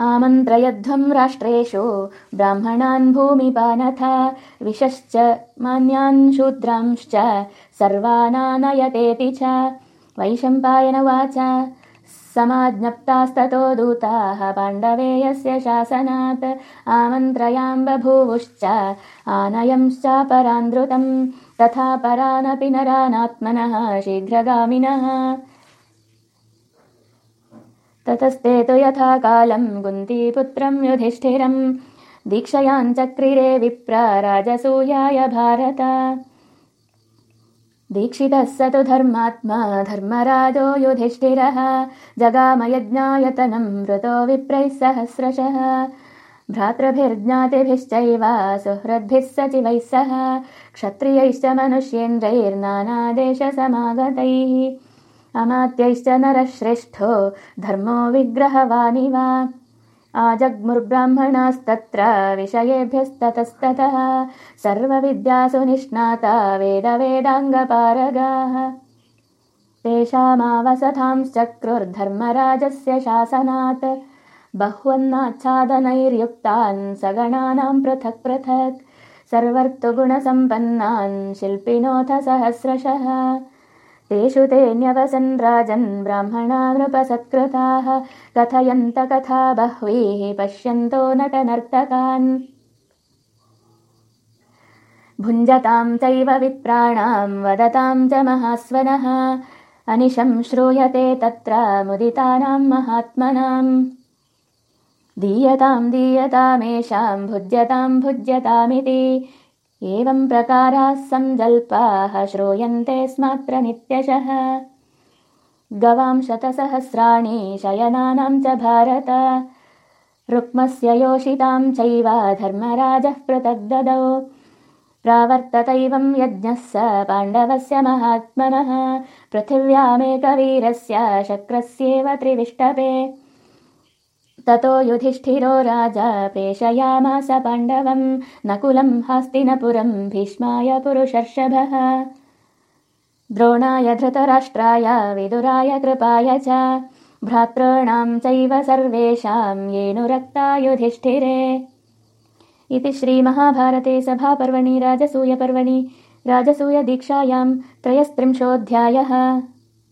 आमन्त्रयध्वम् राष्ट्रेषु ब्राह्मणान् भूमिपानथ विशश्च मान्यान् शूद्रांश्च सर्वानानयतेति च। वैशम्पायनवाच समाज्ञप्तास्ततो दूताः पाण्डवे यस्य शासनात् आमन्त्रयाम् बभूवुश्च आनयंश्चापरान्द्रुतम् तथा परानपि नरानात्मनः शीघ्रगामिनः ततस्ते तु यथा कालम् कुन्तीपुत्रम् युधिष्ठिरम्। दीक्षयाञ्चक्रिरे विप्र राजसूयाय भारत। दीक्षितः स तु धर्मात्मा धर्मराजो युधिष्ठिरः। जगामयज्ञायतनम् वृतो विप्रैः सहस्रशः। भ्रातृभिर्ज्ञातिभिश्चैव सुहृद्भिः सचिवैः सह। क्षत्रियैश्च मनुष्येन्द्रैर्नानादेशसमागतैः अमात्यैश्च नरश्रेष्ठो धर्मो विग्रहवानिव। आजग्मुर्ब्राह्मणास्तत्र विषयेभ्यस्ततस्ततः सर्वविद्यासु निष्णाता वेदवेदाङ्गपारगाः। तेषामावसथांश्चक्रुर्धर्मराजस्य शासनात्। बह्वन्नाच्छादनैर्युक्तान् सगणानाम् पृथक् पृथक्। सर्वर्तुगुणसम्पन्नान् शिल्पिनोऽथ सहस्रशः तेषु ते न्यवसन् राजन् ब्राह्मणा नृपसत्कृताः कथयन्त कथा बह्वीः पश्यन्तो नटनर्तकान्। भुञ्जताम् चैव विप्राणाम् वदताम् च महास्वनः अनिशम् श्रूयते तत्र मुदितानाम् महात्मनाम्। दीयताम् दीयतामेषाम् भुज्यताम् भुज्यतामिति एवम् प्रकाराः सञ्जल्पाः श्रूयन्ते स्मात्र नित्यशः गवां शतसहस्राणि शयनानाम् च भारत। रुक्मस्य योषिताम् चैव धर्मराजः पृथग्ददौ। प्रावर्ततैवम् यज्ञः स पाण्डवस्य महात्मनः। पृथिव्यामेकवीरस्य शक्रस्येव त्रिविष्टपे ततो युधिष्ठिरो राजा प्रेषयामास पाण्डवम्। नकुलम् हास्तिनपुरम् भीष्माय पुरुषर्षभः। द्रोणाय धृतराष्ट्राय विदुराय कृपाय च। भ्रातॄणाम् चैव सर्वेषाम् येनुरक्ता युधिष्ठिरे। इति श्रीमहाभारते सभापर्वणि राजसूयपर्वणि। राजसूयदीक्षायाम् त्रयस्त्रिंशोऽध्यायः